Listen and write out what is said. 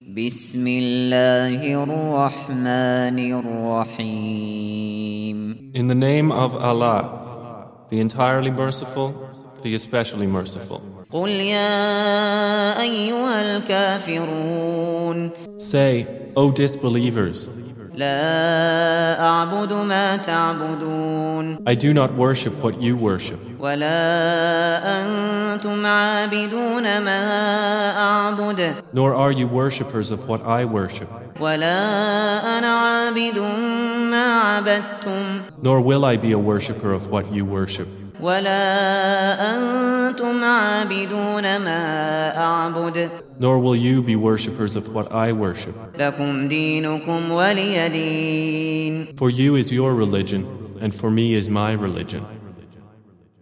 بسم الله الرحمن الرحيم In the name of Allah, the entirely merciful, the especially merciful. قل يا أيها الكافرون Say, O disbelievers, لا أعبد ما تعبدون I do not worship what you worship, ولا أنتم عابدون ما أعبد nor are you worshippers of what I worship. Nor will I be a worshipper of what you worship. Nor will you be worshippers of what I worship. For you is your religion, and for me is my religion.